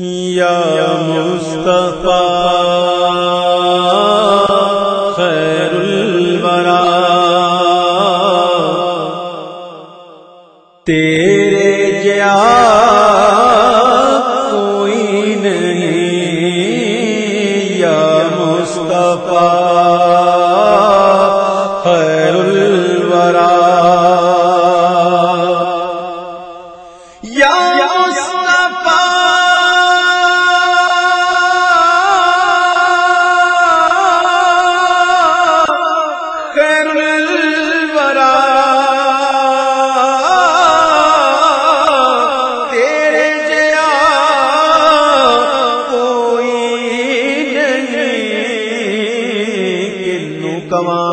یا مصطفیٰ خیر الورا تیرے جیا کوئی نہیں یا مصطفیٰ خیر الورا یا کنو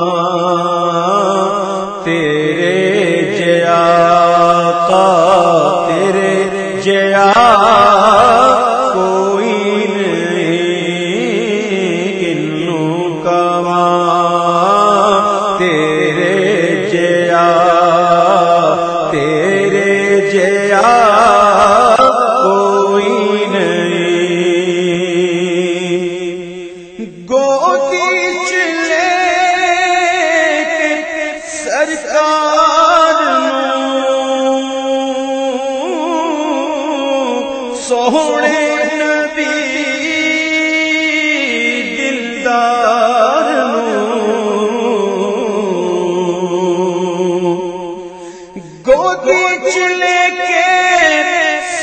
تیرے جیا کا، تیرے جیا کوئی نہیں، کنو کما تیرے جیا تیرے جیا کوئی نہیں۔ گوتی سونے نبی دلدار گودی چلے کے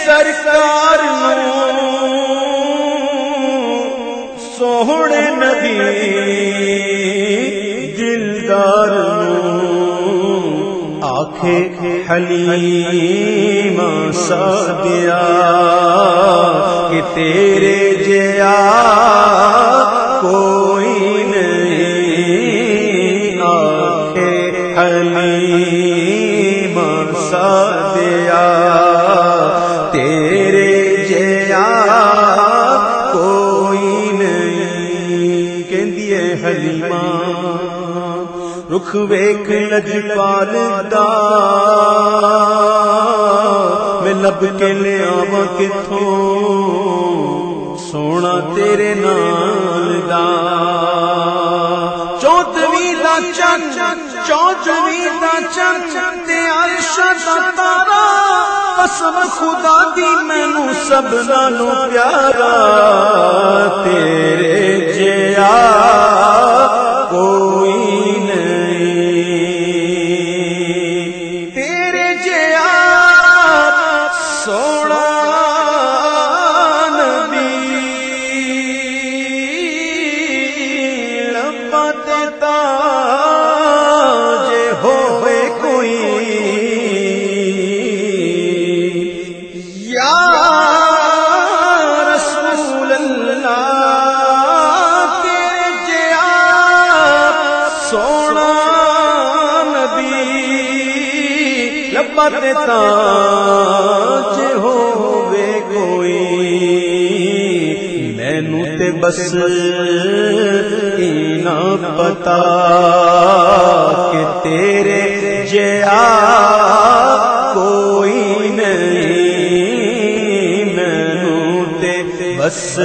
سرکار سوہنے نبی حلیم سادیا کہ تیرے جیا کوئی نہیں۔ آنکھیں حلیم سادیا تیرے جیا کوئی نہیں۔ کہندی ہے حلیمہ۔ رخ ویک لج پال دا میں لب کے لے آواں کتھوں؟ سونا تیرے نال دا۔ چوتویں دا چوتویں دا چن تے دا تارا۔ قسم خدا دی مینوں سب نالوں پیارا۔ تیرے جیا لبا دیتا جے کوئی۔ مینو تے بس اینا پتا کہ تیرے جیا کوئی نہیں۔ مینو تے بس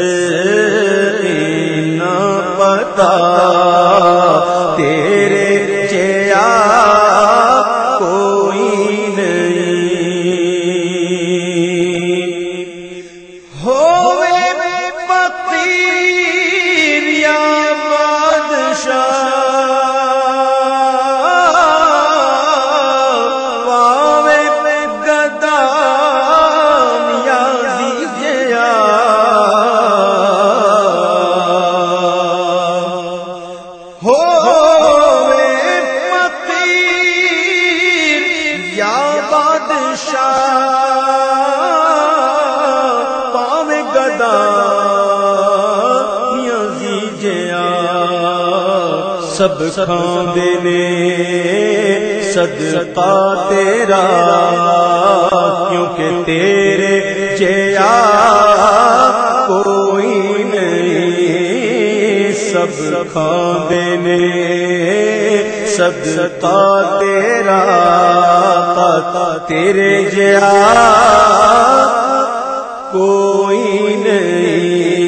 سب کھاندے نے صدقہ تیرا، کیونکہ تیرے جیا کوئی نہیں۔ سب کھاندے نے صدقہ تیرا، تیرے جیا کوئی نہیں۔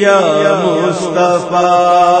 یا مصطفیٰ